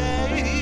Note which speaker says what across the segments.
Speaker 1: met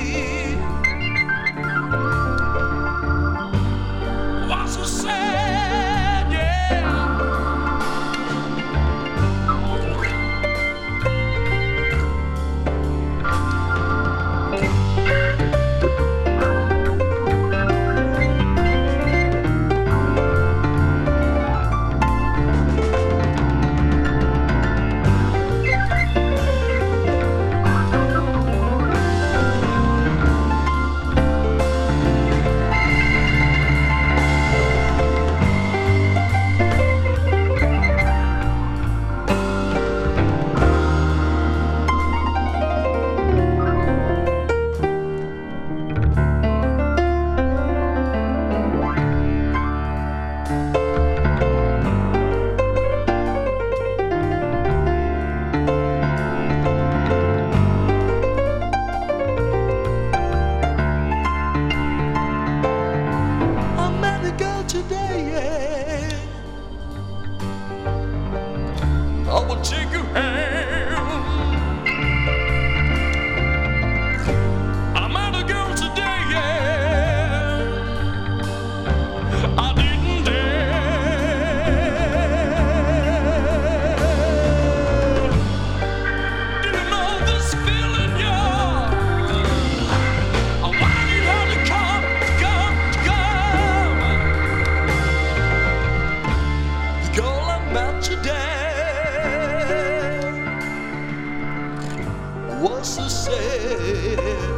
Speaker 1: was the.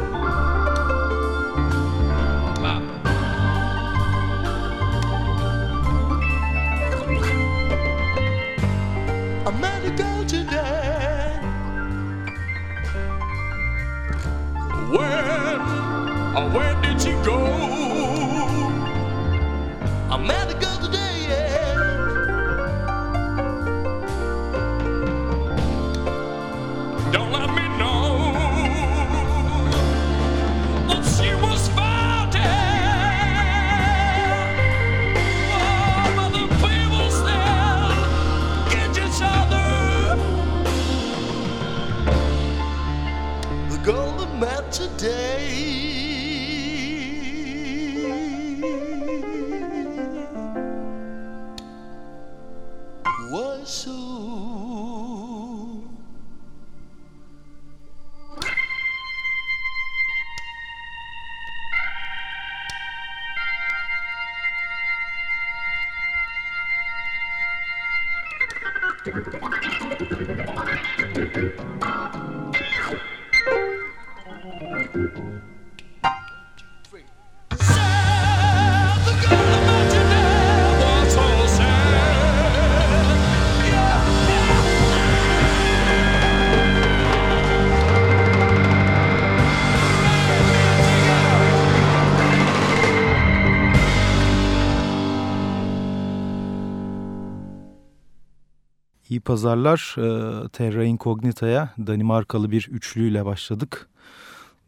Speaker 2: Pazarlar. Ee, Terra Incognita'ya Danimarkalı bir üçlüyle başladık.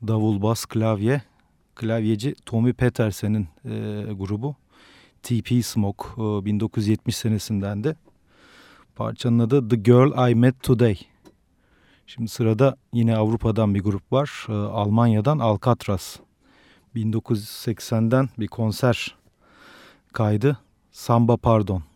Speaker 2: Davul, bas, klavye. Klavyeci Tommy Petersen'in e, grubu. TP Smoke e, 1970 senesinden de. Parçanın adı The Girl I Met Today. Şimdi sırada yine Avrupa'dan bir grup var. Ee, Almanya'dan Alcatraz. 1980'den bir konser kaydı. Samba Pardon.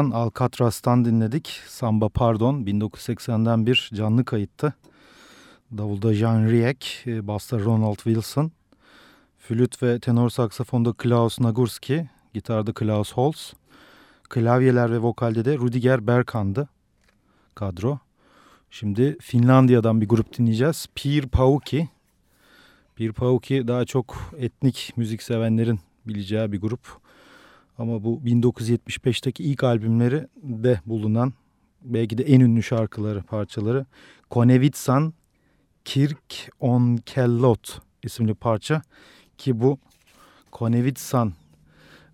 Speaker 2: Almanya'dan Alcatraz'tan dinledik. Samba Pardon 1980'den bir canlı kayıttı. Davulda Jean Riek, e, basta Ronald Wilson, flüt ve tenor saksafonda Klaus Nagurski, gitarda Klaus Holz, klavyeler ve vokalde de Rudiger Berkan'dı kadro. Şimdi Finlandiya'dan bir grup dinleyeceğiz. Pir Pauki. Pir Pauki daha çok etnik müzik sevenlerin bileceği bir grup. Ama bu 1975'teki ilk albümleri de bulunan belki de en ünlü şarkıları, parçaları Konevitsan Kirk on Kellot isimli parça ki bu Konevitsan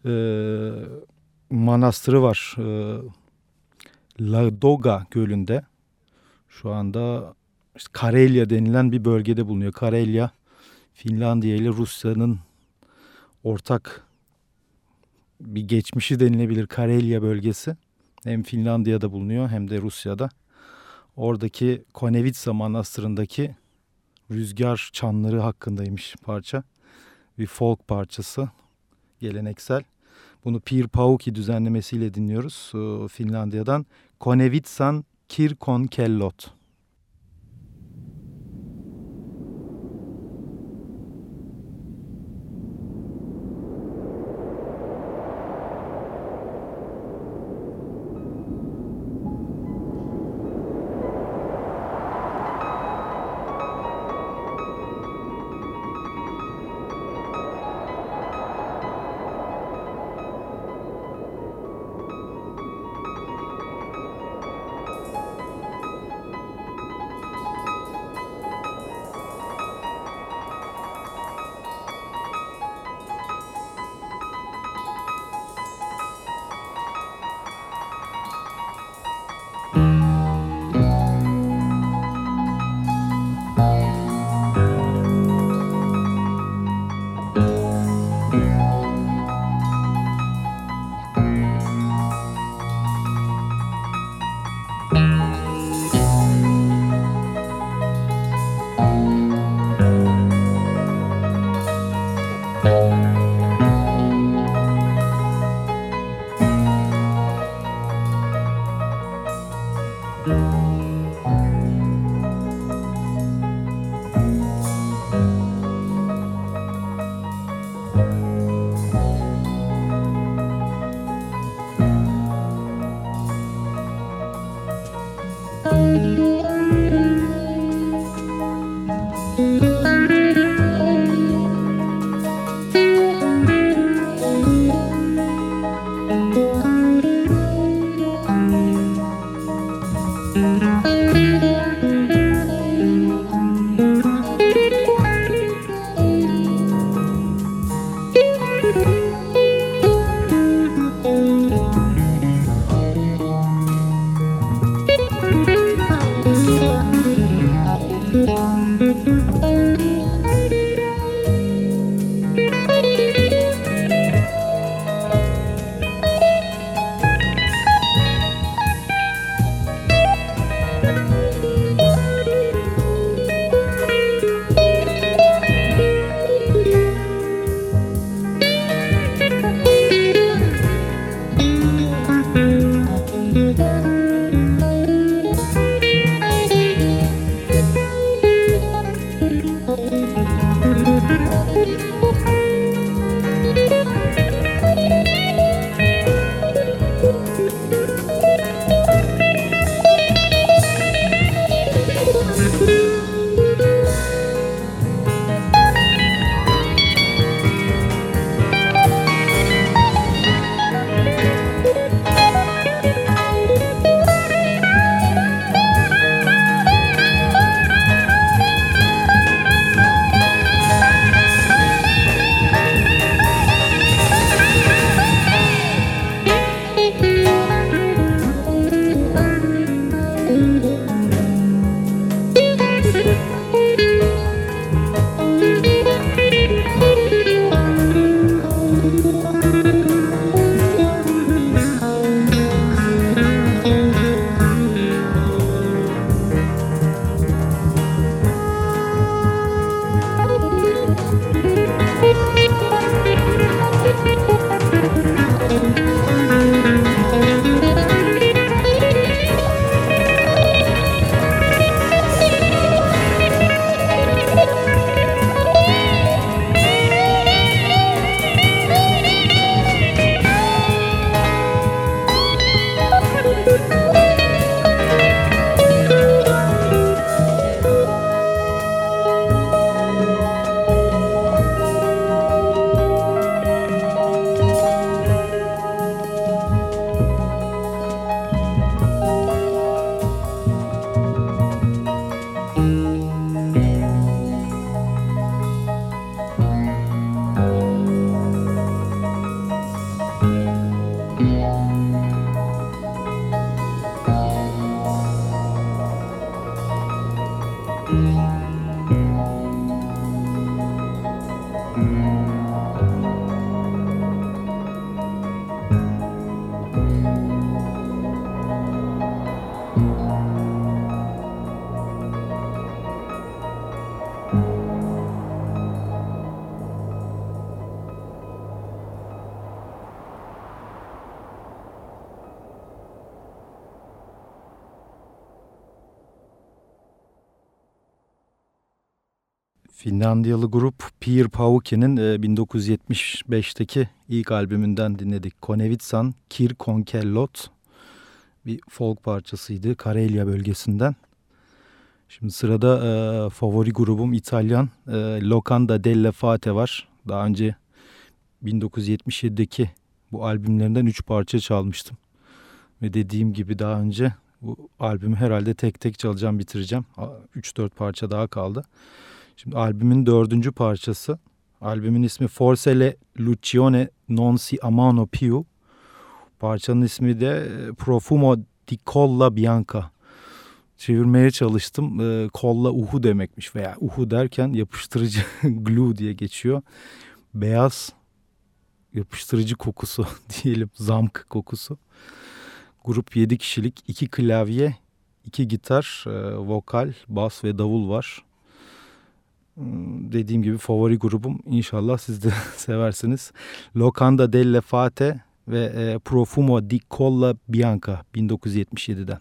Speaker 2: e, manastırı var e, Ladoga gölünde şu anda işte Karelya denilen bir bölgede bulunuyor. Karelya Finlandiya ile Rusya'nın ortak bir geçmişi denilebilir Karelya bölgesi. Hem Finlandiya'da bulunuyor hem de Rusya'da. Oradaki Konevitsa Manastırı'ndaki rüzgar çanları hakkındaymış parça. Bir folk parçası geleneksel. Bunu Pir Pauki düzenlemesiyle dinliyoruz ee, Finlandiya'dan. Konevitsan Kirkon Kellot. Finlandiyalı grup Pier Pauke'nin 1975'teki e, ilk albümünden dinledik. Konevitsan Kir Konkellot bir folk parçasıydı Karelia bölgesinden. Şimdi sırada e, favori grubum İtalyan e, Locanda della Fate var. Daha önce 1977'deki bu albümlerinden 3 parça çalmıştım. Ve dediğim gibi daha önce bu albümü herhalde tek tek çalacağım bitireceğim. 3-4 parça daha kaldı. Şimdi albümün dördüncü parçası. Albümün ismi Forse le Lucione non si amano più. Parçanın ismi de e, Profumo di Colla Bianca. Çevirmeye çalıştım. E, kolla uhu demekmiş veya uhu derken yapıştırıcı glue diye geçiyor. Beyaz yapıştırıcı kokusu diyelim zamk kokusu. Grup 7 kişilik 2 klavye, 2 gitar, e, vokal, bas ve davul var. Hmm, dediğim gibi favori grubum inşallah siz de seversiniz. Locanda delle Fate ve e, Profumo di Colla Bianca 1977'den.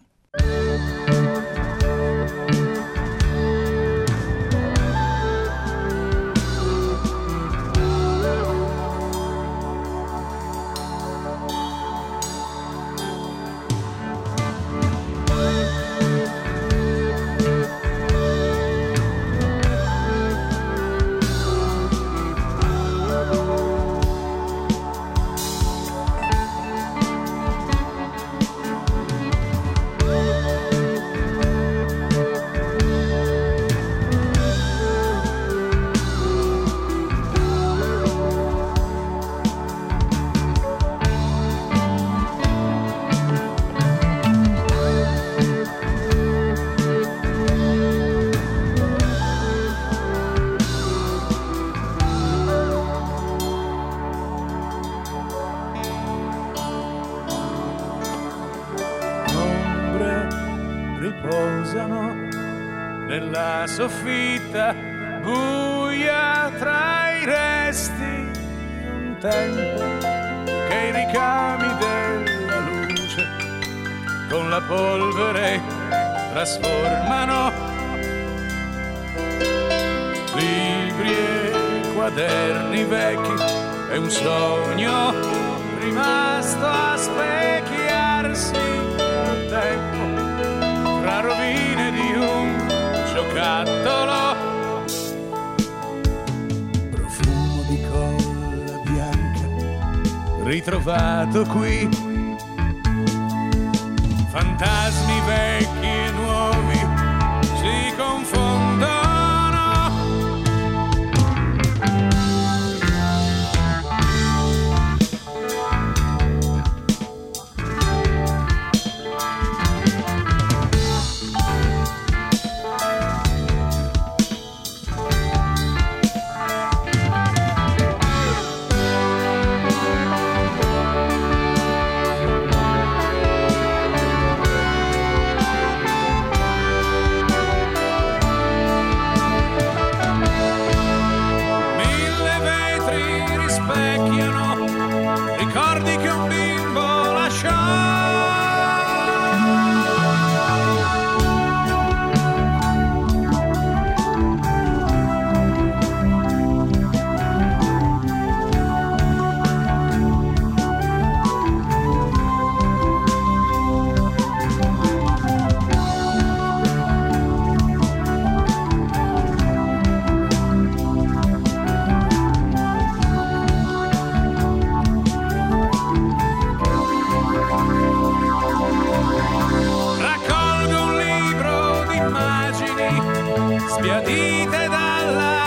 Speaker 1: Con la polvere trasformano libri e quaderni vecchi è un sogno rimasto a specchiarsi nel tempo tra rovine di un giocattolo. Profumo di colla bianca, ritrovato qui. Fantasmi vem spiadite dalla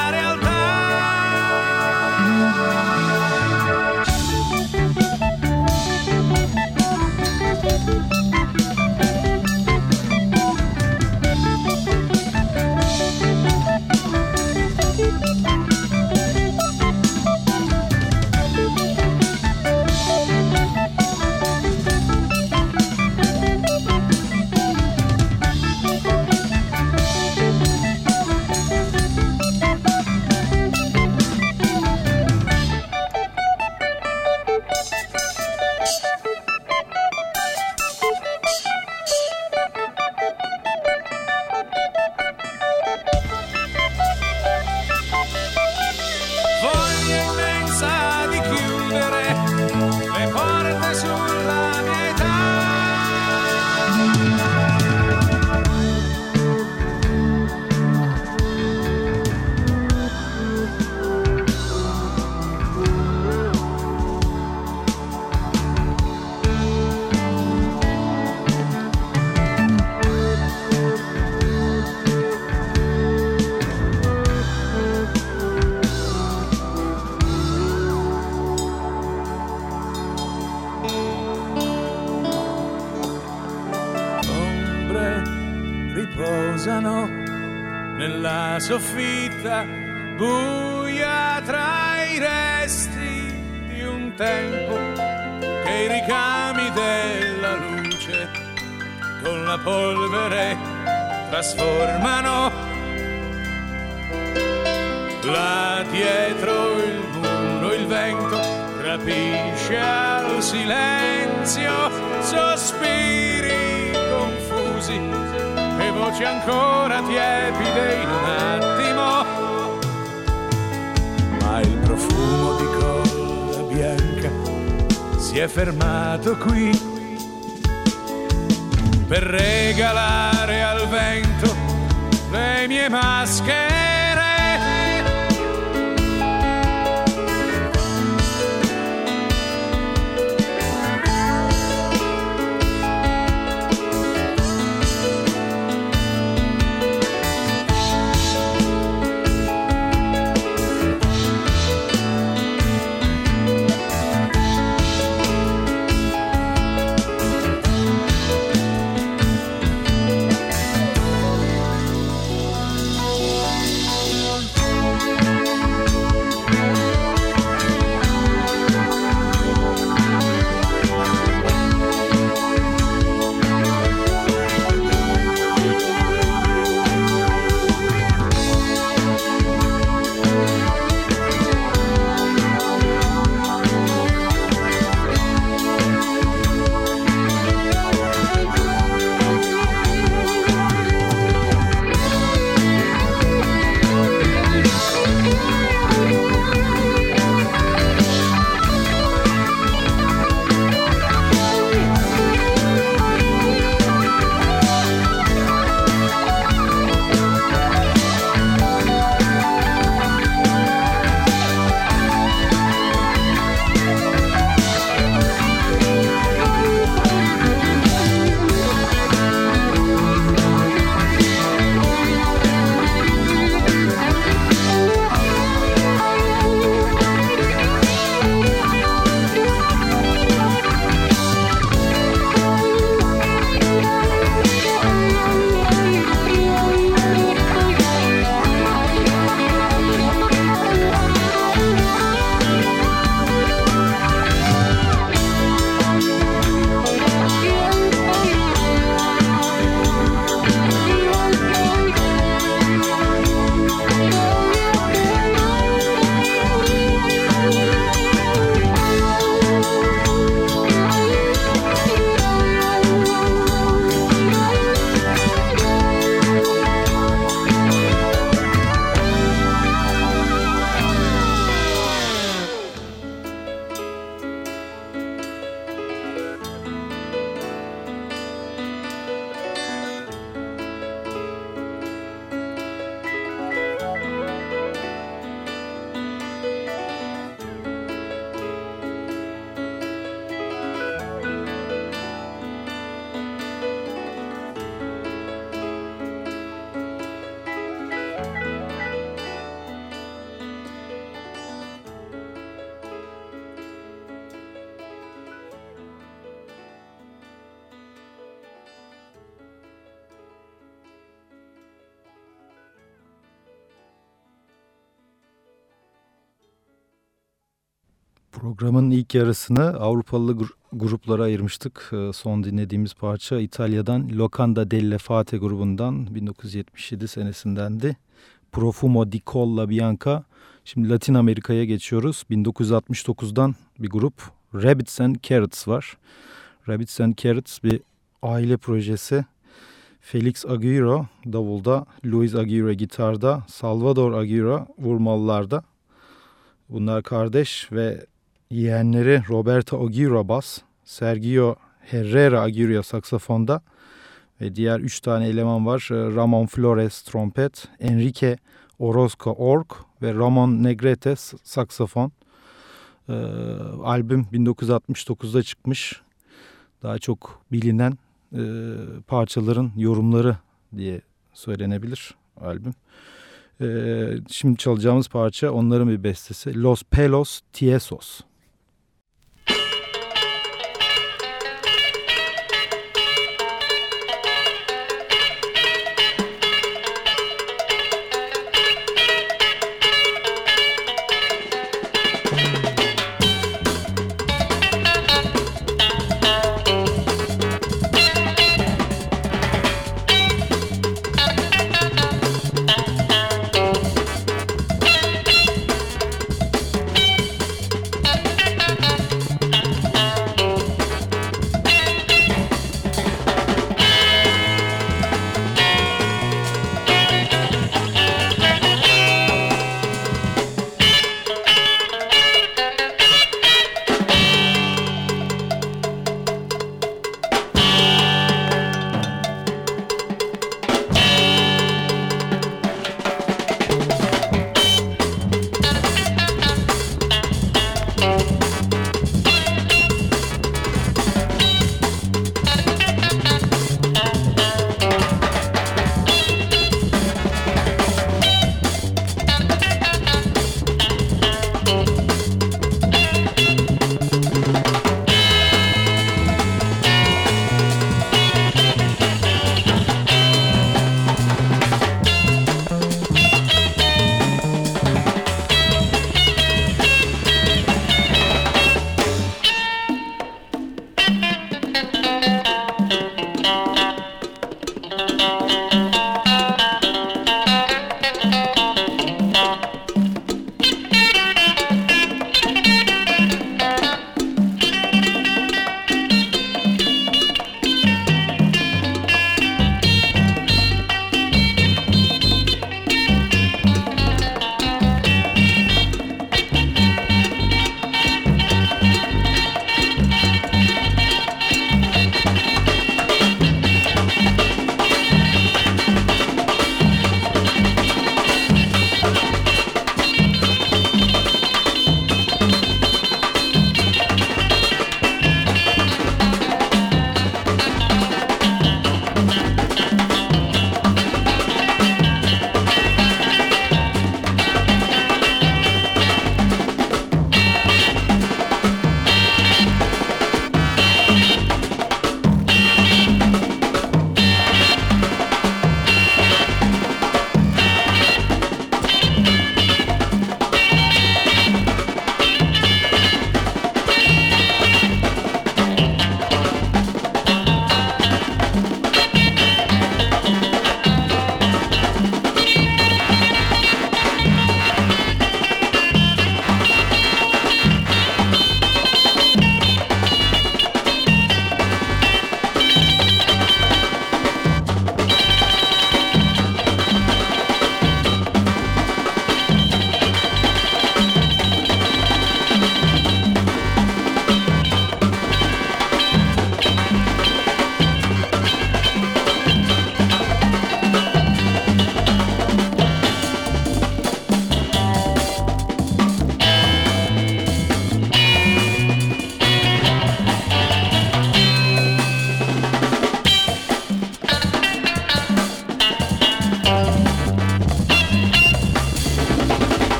Speaker 1: rapisce al silenzio sospiri confusi e voci ancora tiepide in un attimo. Ma il profumo di colla bianca si è fermato qui per regalare al vento le mie maschere.
Speaker 2: İlk yarısını Avrupalı gru gruplara ayırmıştık. Ee, son dinlediğimiz parça İtalya'dan Locanda delle Fate grubundan 1977 senesindendi. Profumo di Colla Bianca. Şimdi Latin Amerika'ya geçiyoruz. 1969'dan bir grup Rabbits and Carrots var. Rabbits and Carrots bir aile projesi. Felix Aguirre davulda, Luis Aguirre gitarda, Salvador Aguirre vurmalılarda Bunlar kardeş ve yeğenleri Roberto Aguirre bas, Sergio Herrera Aguirre saksafonda ve diğer üç tane eleman var. Ee, Ramon Flores trompet, Enrique Orozco org ve Ramon Negrete saksafon. Ee, albüm 1969'da çıkmış. Daha çok bilinen e, parçaların yorumları diye söylenebilir albüm. Ee, şimdi çalacağımız parça onların bir bestesi. Los Pelos Tiesos.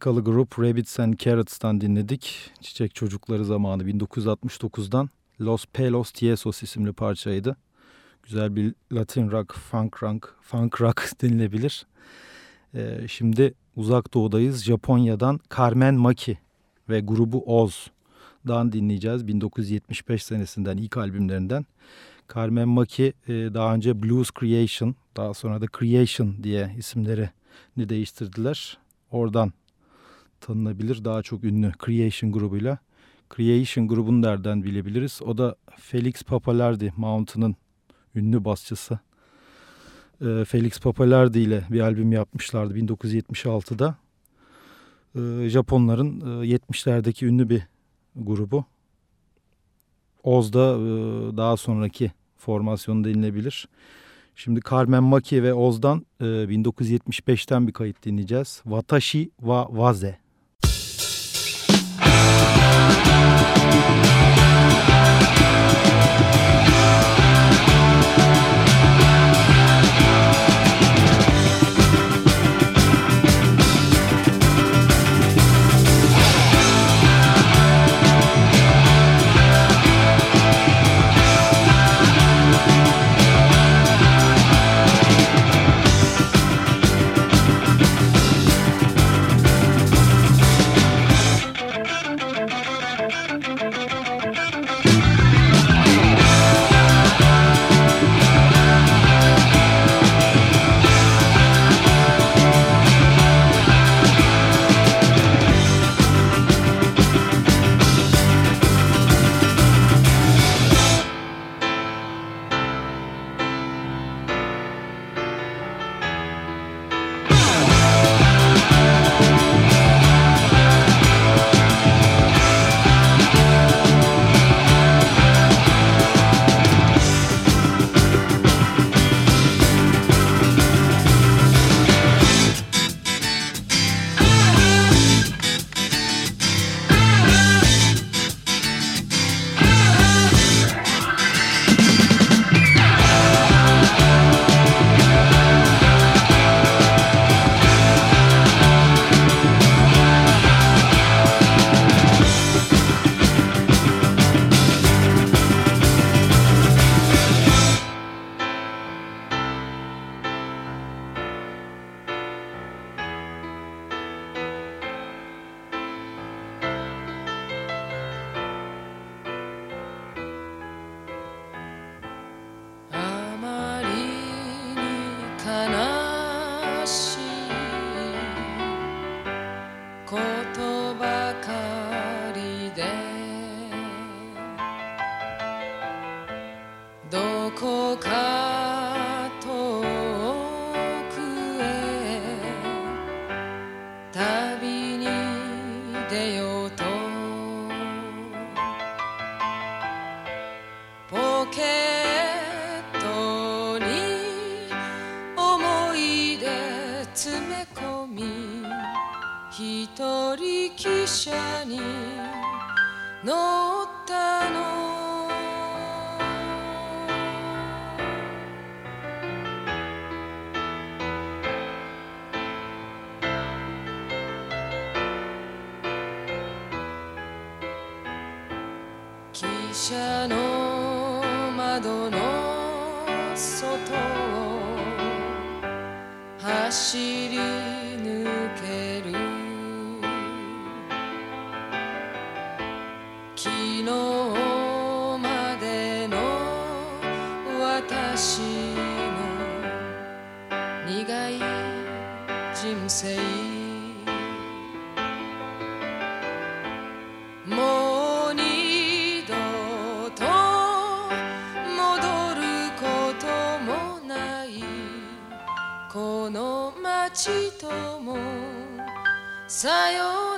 Speaker 2: Meksikalı grup Rabbits and Carrots'tan dinledik. Çiçek Çocukları zamanı 1969'dan Los Pelos Tiesos isimli parçaydı. Güzel bir Latin rock, funk rock, funk rock denilebilir. Ee, şimdi uzak doğudayız. Japonya'dan Carmen Maki ve grubu Oz'dan dinleyeceğiz. 1975 senesinden ilk albümlerinden. Carmen Maki e, daha önce Blues Creation, daha sonra da Creation diye isimlerini değiştirdiler. Oradan tanınabilir daha çok ünlü Creation grubuyla. Creation grubunu nereden bilebiliriz? O da Felix Papalardi Mountain'ın ünlü basçısı. Ee, Felix Papalardi ile bir albüm yapmışlardı 1976'da. Ee, Japonların e, 70'lerdeki ünlü bir grubu. Oz'da e, daha sonraki formasyonu denilebilir. Şimdi Carmen Maki ve Oz'dan e, 1975'ten bir kayıt dinleyeceğiz. Watashi wa Waze.
Speaker 3: 車の窓の外を走り人もさよなら。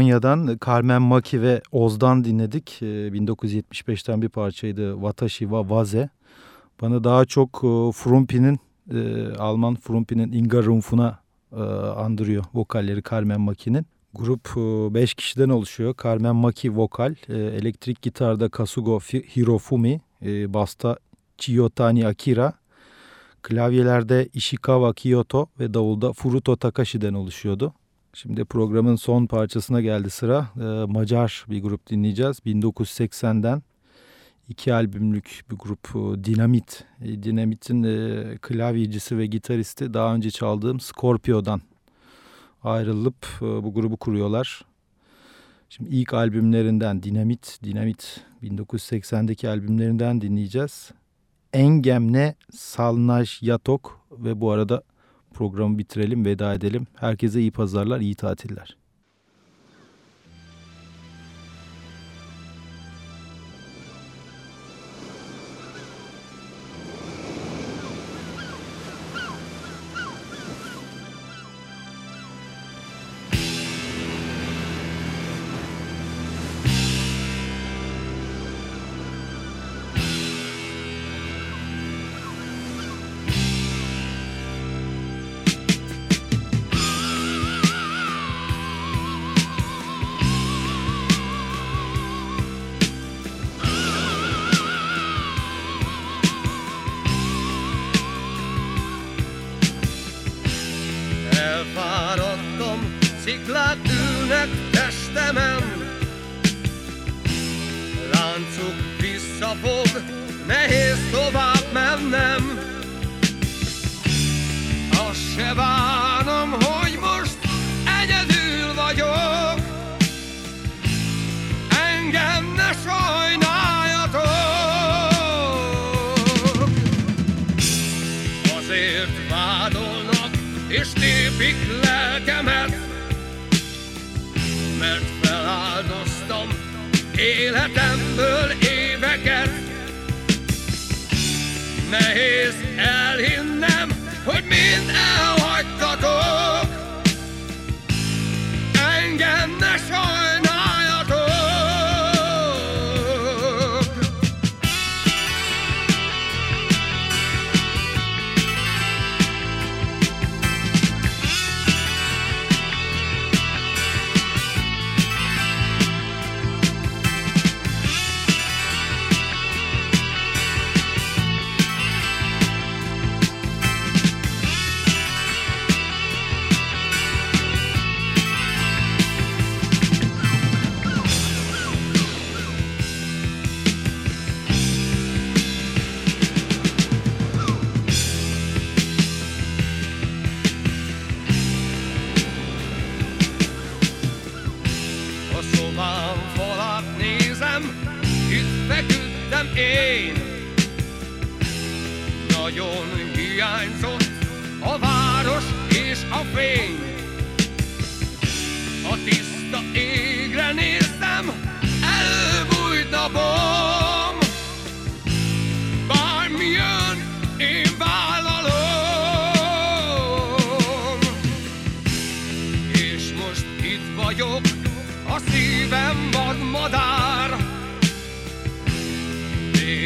Speaker 2: Japonya'dan Carmen Maki ve Oz'dan dinledik. 1975'ten ee, bir parçaydı Watashi wa Waze. Bana daha çok e, Frumpi'nin, e, Alman Frumpi'nin Inga Rumpf'una e, andırıyor vokalleri Carmen Maki'nin. Grup 5 kişiden oluşuyor. Carmen Maki vokal, elektrik gitarda Kasugo Hirofumi, basta Chiyotani Akira, klavyelerde Ishikawa Kyoto ve davulda Furuto Takashi'den oluşuyordu. Şimdi programın son parçasına geldi sıra. Ee, Macar bir grup dinleyeceğiz. 1980'den iki albümlük bir grup e, Dinamit. E, Dinamit'in e, klavyecisi ve gitaristi daha önce çaldığım Scorpio'dan ayrılıp e, bu grubu kuruyorlar. Şimdi ilk albümlerinden Dinamit, Dinamit 1980'deki albümlerinden dinleyeceğiz. Engemne Salnaj Yatok ve bu arada programı bitirelim, veda edelim. Herkese iyi pazarlar, iyi tatiller.
Speaker 1: Életemből éveket. Nehéz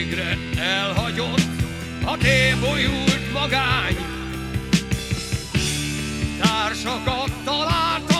Speaker 4: Végre elhagyott a tébolyult magány. Társakat találtam,